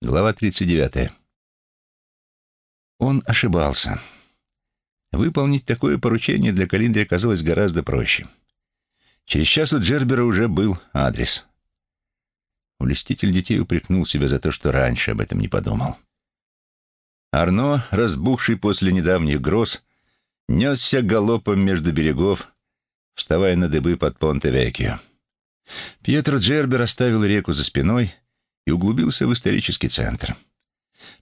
Глава 39. Он ошибался. Выполнить такое поручение для Калиндри оказалось гораздо проще. Через час у Джербера уже был адрес. Улеститель детей упрекнул себя за то, что раньше об этом не подумал. Арно, разбухший после недавних гроз, несся галопом между берегов, вставая на дыбы под Понте-Векио. Пьетро Джербер оставил реку за спиной — и углубился в исторический центр.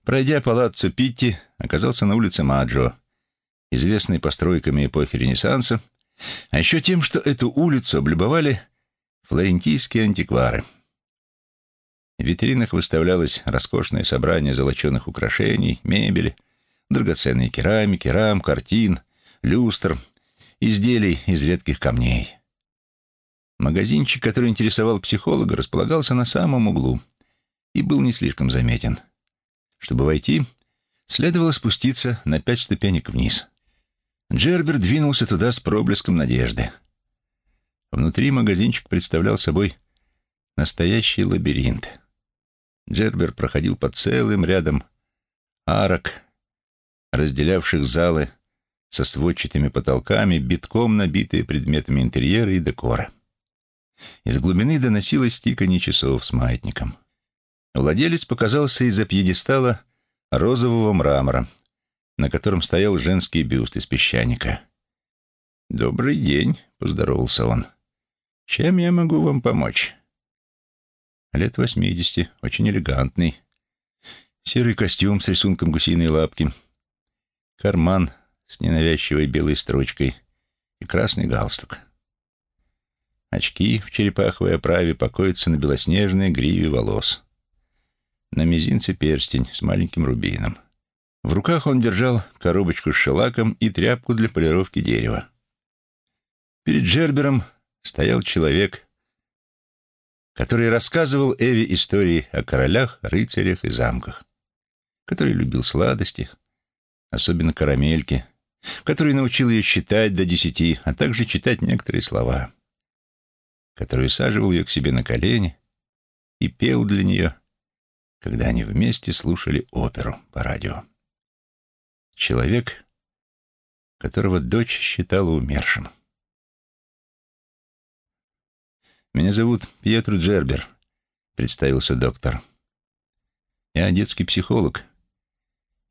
Пройдя палаццо Питти, оказался на улице Маджо, известной постройками эпохи Ренессанса, а еще тем, что эту улицу облюбовали флорентийские антиквары. В витринах выставлялось роскошное собрание золоченых украшений, мебели, драгоценной керамики, рам, картин, люстр, изделий из редких камней. Магазинчик, который интересовал психолога, располагался на самом углу — и был не слишком заметен. Чтобы войти, следовало спуститься на пять ступенек вниз. Джербер двинулся туда с проблеском надежды. Внутри магазинчик представлял собой настоящий лабиринт. Джербер проходил по целым рядам арок, разделявших залы со сводчатыми потолками, битком набитые предметами интерьера и декора. Из глубины доносилось тиканье часов с маятником. Владелец показался из-за пьедестала розового мрамора, на котором стоял женский бюст из песчаника. «Добрый день», — поздоровался он. «Чем я могу вам помочь?» Лет восьмидесяти, очень элегантный. Серый костюм с рисунком гусиной лапки, карман с ненавязчивой белой строчкой и красный галстук. Очки в черепаховой оправе покоятся на белоснежной гриве волос. На мизинце перстень с маленьким рубином. В руках он держал коробочку с шелаком и тряпку для полировки дерева. Перед Джербером стоял человек, который рассказывал Эви истории о королях, рыцарях и замках, который любил сладости, особенно карамельки, который научил ее считать до десяти, а также читать некоторые слова, который саживал ее к себе на колени и пел для нее когда они вместе слушали оперу по радио. Человек, которого дочь считала умершим. «Меня зовут Пьетро Джербер», — представился доктор. «Я детский психолог,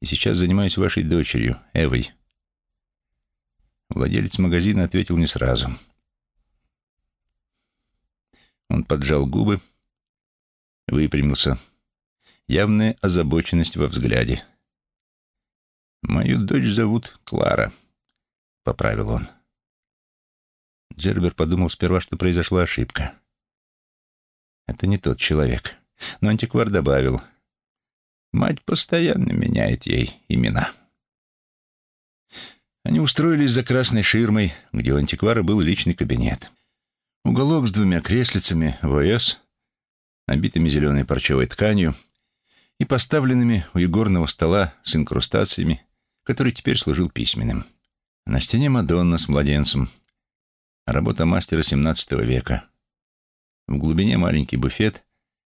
и сейчас занимаюсь вашей дочерью, Эвой». Владелец магазина ответил не сразу. Он поджал губы, выпрямился, — явная озабоченность во взгляде. «Мою дочь зовут Клара», — поправил он. Джербер подумал сперва, что произошла ошибка. Это не тот человек. Но антиквар добавил. Мать постоянно меняет ей имена. Они устроились за красной ширмой, где у антиквара был личный кабинет. Уголок с двумя креслицами в ОС, набитыми зеленой парчевой тканью, и поставленными у игорного стола с инкрустациями, который теперь служил письменным. На стене Мадонна с младенцем. Работа мастера XVII века. В глубине маленький буфет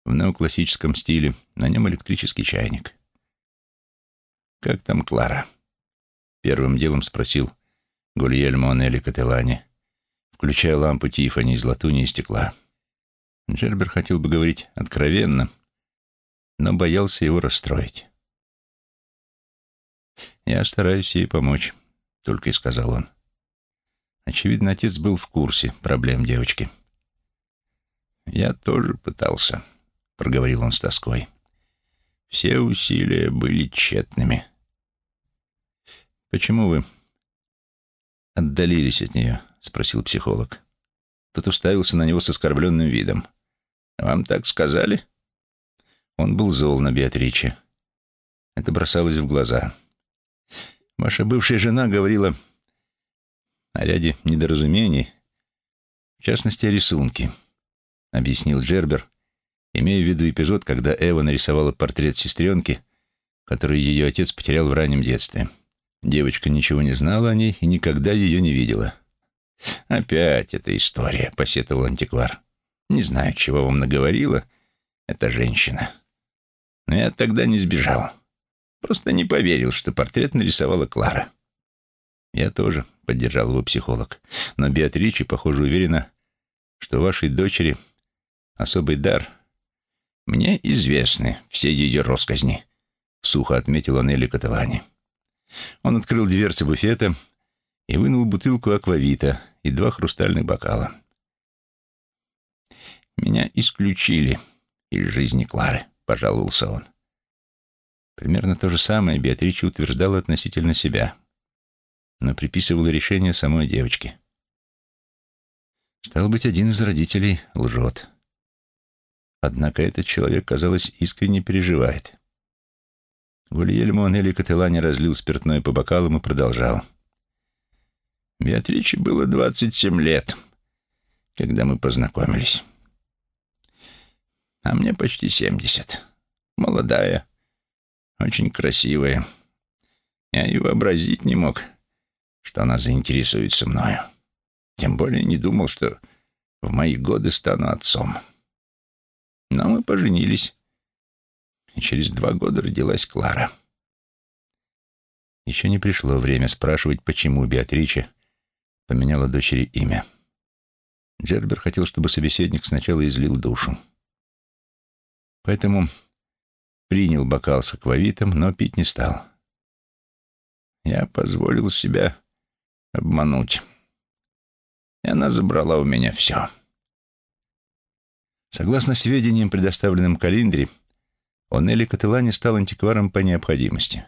в неоклассическом стиле, на нем электрический чайник. «Как там Клара?» Первым делом спросил Гульельмо Анели Кателани, включая лампу Тифани из латуни и стекла. Джербер хотел бы говорить откровенно — но боялся его расстроить. «Я стараюсь ей помочь», — только и сказал он. Очевидно, отец был в курсе проблем девочки. «Я тоже пытался», — проговорил он с тоской. «Все усилия были тщетными». «Почему вы отдалились от нее?» — спросил психолог. Тот уставился на него с оскорбленным видом. «Вам так сказали?» Он был зол на Беатриче. Это бросалось в глаза. Ваша бывшая жена говорила о ряде недоразумений, в частности, о рисунке, объяснил Джербер, имея в виду эпизод, когда Эва нарисовала портрет сестренки, который ее отец потерял в раннем детстве. Девочка ничего не знала о ней и никогда ее не видела. «Опять эта история», — посетовал антиквар. «Не знаю, чего вам наговорила эта женщина». Но я тогда не сбежал. Просто не поверил, что портрет нарисовала Клара. Я тоже, — поддержал его психолог. Но Беатриче, похоже, уверена, что вашей дочери особый дар. Мне известны все ее росказни, — сухо отметила Нелли Каталани. Он открыл дверцы буфета и вынул бутылку аквавита и два хрустальных бокала. «Меня исключили из жизни Клары», — пожаловался он. Примерно то же самое Беатрича утверждала относительно себя, но приписывала решение самой девочке. Стал быть, один из родителей лжет. Однако этот человек, казалось, искренне переживает. Гульельмо Анели Кателани разлил спиртное по бокалам и продолжал. Беатриче было 27 лет, когда мы познакомились. А мне почти 70. Молодая, очень красивая. Я и вообразить не мог, что она заинтересуется мною. Тем более не думал, что в мои годы стану отцом. Но мы поженились, и через два года родилась Клара. Еще не пришло время спрашивать, почему Беатриче поменяла дочери имя. Джербер хотел, чтобы собеседник сначала излил душу. Поэтому принял бокал с аквавитом, но пить не стал. Я позволил себя обмануть. И она забрала у меня все. Согласно сведениям, предоставленным Калиндре, Онелли Кателани стал антикваром по необходимости.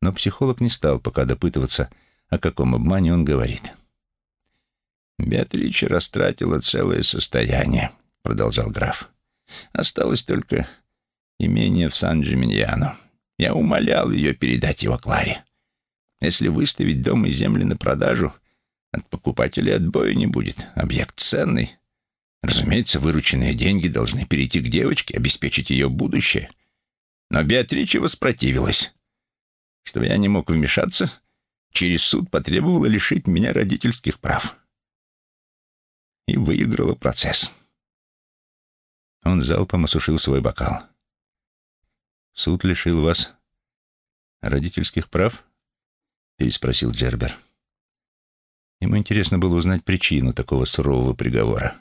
Но психолог не стал пока допытываться, о каком обмане он говорит. «Беатрича растратила целое состояние», — продолжал граф. «Осталось только имение в Сан-Джиминьяно. Я умолял ее передать его Кларе. Если выставить дом и земли на продажу, от покупателей отбоя не будет. Объект ценный. Разумеется, вырученные деньги должны перейти к девочке, обеспечить ее будущее. Но Беатрича воспротивилась. Чтобы я не мог вмешаться, через суд потребовала лишить меня родительских прав. И выиграла процесс. Он залпом осушил свой бокал. «Суд лишил вас родительских прав?» — переспросил Джербер. Ему интересно было узнать причину такого сурового приговора.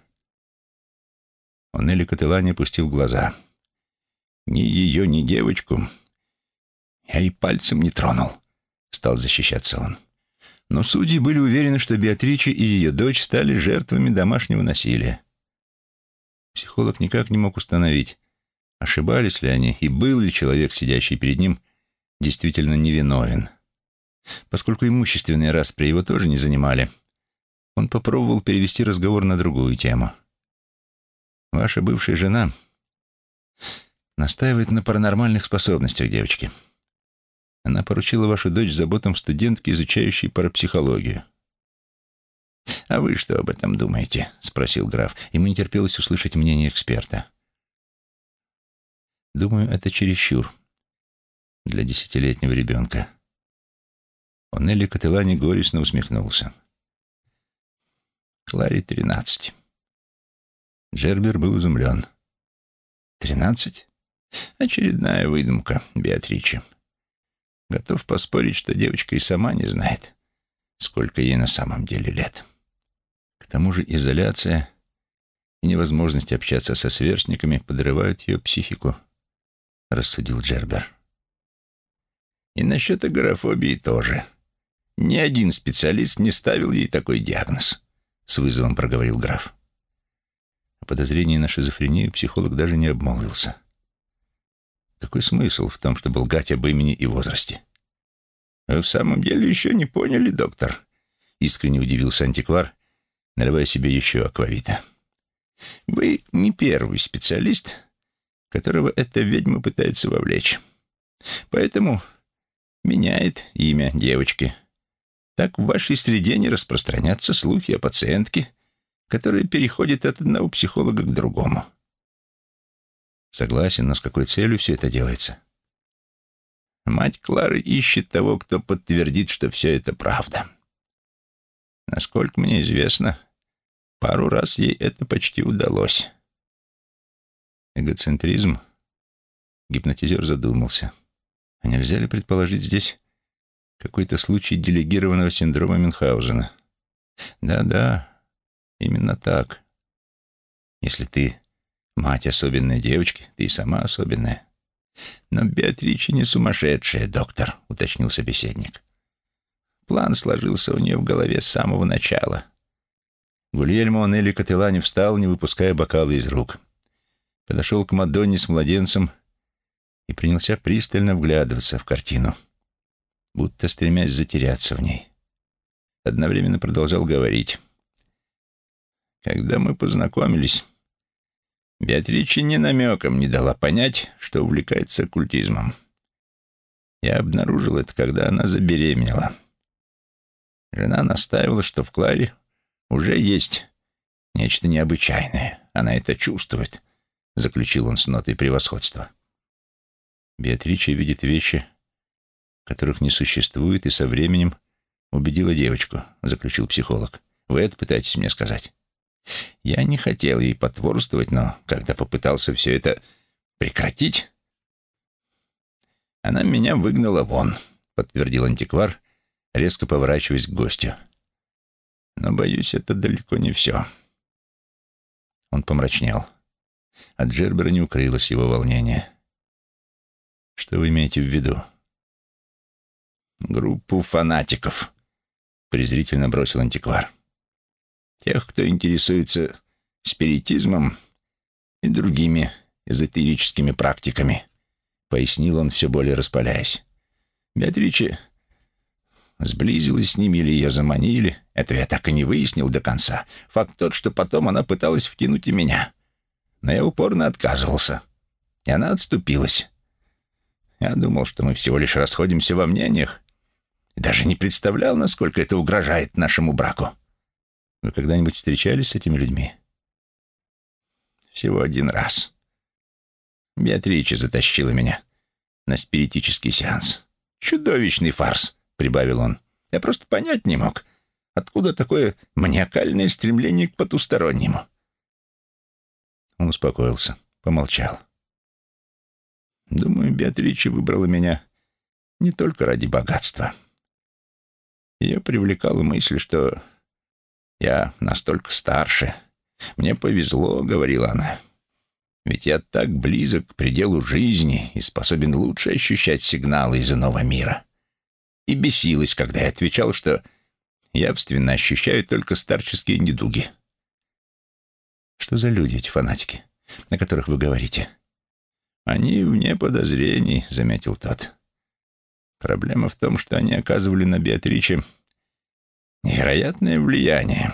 Он Элли Кателани опустил глаза. «Ни ее, ни девочку я и пальцем не тронул», — стал защищаться он. Но судьи были уверены, что Беатрича и ее дочь стали жертвами домашнего насилия. Психолог никак не мог установить, ошибались ли они и был ли человек, сидящий перед ним, действительно невиновен. Поскольку имущественные распри его тоже не занимали, он попробовал перевести разговор на другую тему. «Ваша бывшая жена настаивает на паранормальных способностях девочки. Она поручила вашу дочь заботам студентки, изучающей парапсихологию». «А вы что об этом думаете?» — спросил граф. Ему не терпелось услышать мнение эксперта. «Думаю, это чересчур для десятилетнего ребенка». Онелли Кателани горестно усмехнулся. Кларе тринадцать. Джербер был изумлен. Тринадцать? Очередная выдумка Беатричи. Готов поспорить, что девочка и сама не знает, сколько ей на самом деле лет. К тому же изоляция и невозможность общаться со сверстниками подрывают ее психику, рассудил Джербер. И насчет агорафобии тоже. Ни один специалист не ставил ей такой диагноз, с вызовом проговорил граф. О подозрении на шизофрению психолог даже не обмолвился. Какой смысл в том, чтобы лгать об имени и возрасте? «Вы в самом деле еще не поняли, доктор?» — искренне удивился антиквар, наливая себе еще аквавита. «Вы не первый специалист, которого эта ведьма пытается вовлечь. Поэтому меняет имя девочки, так в вашей среде не распространятся слухи о пациентке, которая переходит от одного психолога к другому. Согласен, но с какой целью все это делается? Мать Клары ищет того, кто подтвердит, что все это правда. Насколько мне известно, пару раз ей это почти удалось. Эгоцентризм? Гипнотизер задумался. А нельзя ли предположить здесь какой-то случай делегированного синдрома Мюнхгаузена? Да-да, именно так. Если ты мать особенной девочки, ты и сама особенная. Но Беатрича не сумасшедшая, доктор, уточнил собеседник. План сложился у нее в голове с самого начала. Гульельмо Онелли Кателани встал, не выпуская бокалы из рук. Подошел к Мадонне с младенцем и принялся пристально вглядываться в картину, будто стремясь затеряться в ней. Одновременно продолжал говорить. Когда мы познакомились, Беатрича ни намеком не дала понять, что увлекается оккультизмом. Я обнаружил это, когда она забеременела. Жена настаивала, что в Кларе уже есть нечто необычайное. Она это чувствует, — заключил он с нотой превосходства. Беатрича видит вещи, которых не существует, и со временем убедила девочку, — заключил психолог. Вы это пытаетесь мне сказать? Я не хотел ей потворствовать, но когда попытался все это прекратить, она меня выгнала вон, — подтвердил антиквар, резко поворачиваясь к гостю. Но, боюсь, это далеко не все. Он помрачнел. От Джербера не укрылось его волнение. Что вы имеете в виду? Группу фанатиков, презрительно бросил антиквар. Тех, кто интересуется спиритизмом и другими эзотерическими практиками, пояснил он, все более распаляясь. Беатриче Сблизилась с ними или ее заманили, это я так и не выяснил до конца. Факт тот, что потом она пыталась втянуть и меня. Но я упорно отказывался. И она отступилась. Я думал, что мы всего лишь расходимся во мнениях. И даже не представлял, насколько это угрожает нашему браку. Вы когда-нибудь встречались с этими людьми? Всего один раз. Беатрича затащила меня на спиритический сеанс. Чудовищный фарс. — прибавил он. «Я просто понять не мог, откуда такое маниакальное стремление к потустороннему». Он успокоился, помолчал. «Думаю, Беатрича выбрала меня не только ради богатства. Ее привлекала мысль, что я настолько старше. Мне повезло, — говорила она. Ведь я так близок к пределу жизни и способен лучше ощущать сигналы из иного мира и бесилась, когда я отвечал, что явственно ощущаю только старческие недуги. Что за люди эти фанатики, на которых вы говорите? Они вне подозрений, заметил тот. Проблема в том, что они оказывали на Беатриче невероятное влияние.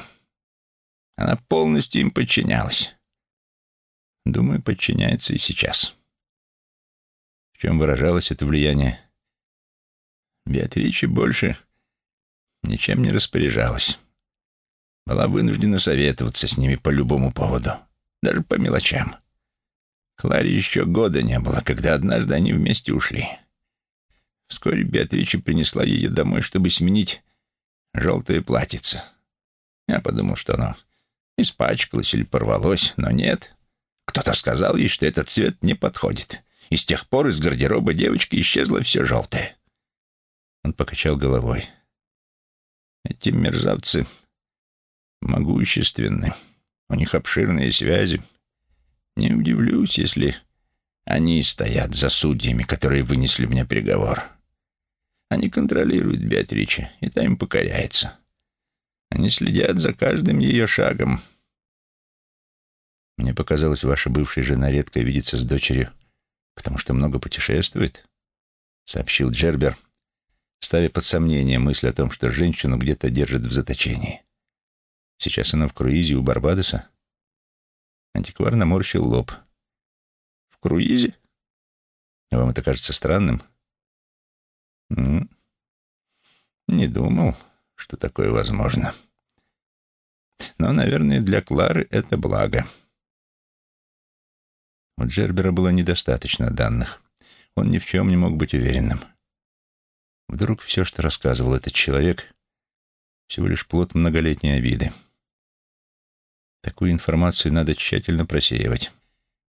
Она полностью им подчинялась. Думаю, подчиняется и сейчас. В чем выражалось это влияние? Беатрича больше ничем не распоряжалась. Была вынуждена советоваться с ними по любому поводу, даже по мелочам. Кларе еще года не было, когда однажды они вместе ушли. Вскоре Беатрича принесла ее домой, чтобы сменить желтое платьице. Я подумал, что оно испачкалось или порвалось, но нет. Кто-то сказал ей, что этот цвет не подходит. И с тех пор из гардероба девочки исчезло все желтое. Он покачал головой. Эти мерзавцы могущественны. У них обширные связи. Не удивлюсь, если они стоят за судьями, которые вынесли мне приговор. Они контролируют Беатриче, и та им покоряется. Они следят за каждым ее шагом. Мне показалось, ваша бывшая жена редко видится с дочерью, потому что много путешествует, — сообщил Джербер, — ставя под сомнение мысль о том, что женщину где-то держат в заточении. Сейчас она в круизе у Барбадоса. Антиквар наморщил лоб. «В круизе? Вам это кажется странным?» «Ну, не думал, что такое возможно. Но, наверное, для Клары это благо». У Джербера было недостаточно данных. Он ни в чем не мог быть уверенным. Вдруг все, что рассказывал этот человек, всего лишь плод многолетней обиды. Такую информацию надо тщательно просеивать.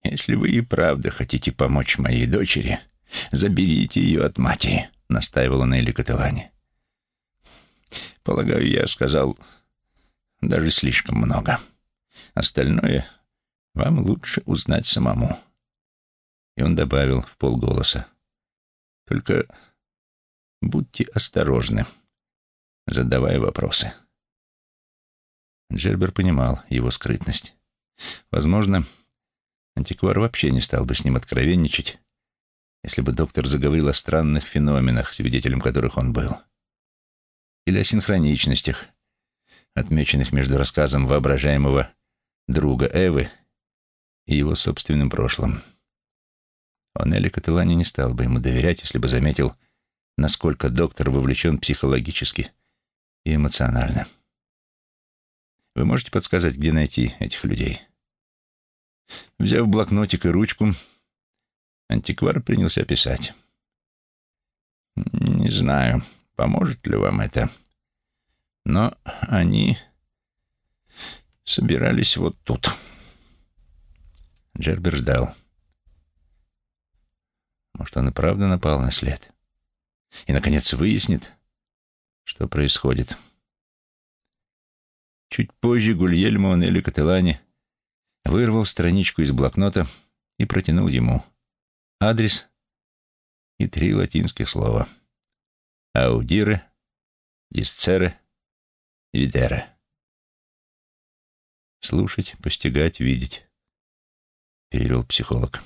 «Если вы и правда хотите помочь моей дочери, заберите ее от матери», — настаивала Нелли Кателани. «Полагаю, я сказал даже слишком много. Остальное вам лучше узнать самому». И он добавил в полголоса. «Только будьте осторожны, задавая вопросы». Джербер понимал его скрытность. Возможно, антиквар вообще не стал бы с ним откровенничать, если бы доктор заговорил о странных феноменах, свидетелем которых он был. Или о синхроничностях, отмеченных между рассказом воображаемого друга Эвы и его собственным прошлым. Он Элли Кателани не стал бы ему доверять, если бы заметил, насколько доктор вовлечен психологически и эмоционально. Вы можете подсказать, где найти этих людей? Взяв блокнотик и ручку, антиквар принялся писать. «Не знаю, поможет ли вам это, но они собирались вот тут». Джербер ждал. Может, он и правда напал на след. И, наконец, выяснит, что происходит. Чуть позже Гульельмо Нелли Кателани вырвал страничку из блокнота и протянул ему адрес и три латинских слова. Аудиры, дисцеры, видеры. Слушать, постигать, видеть, перевел психолог.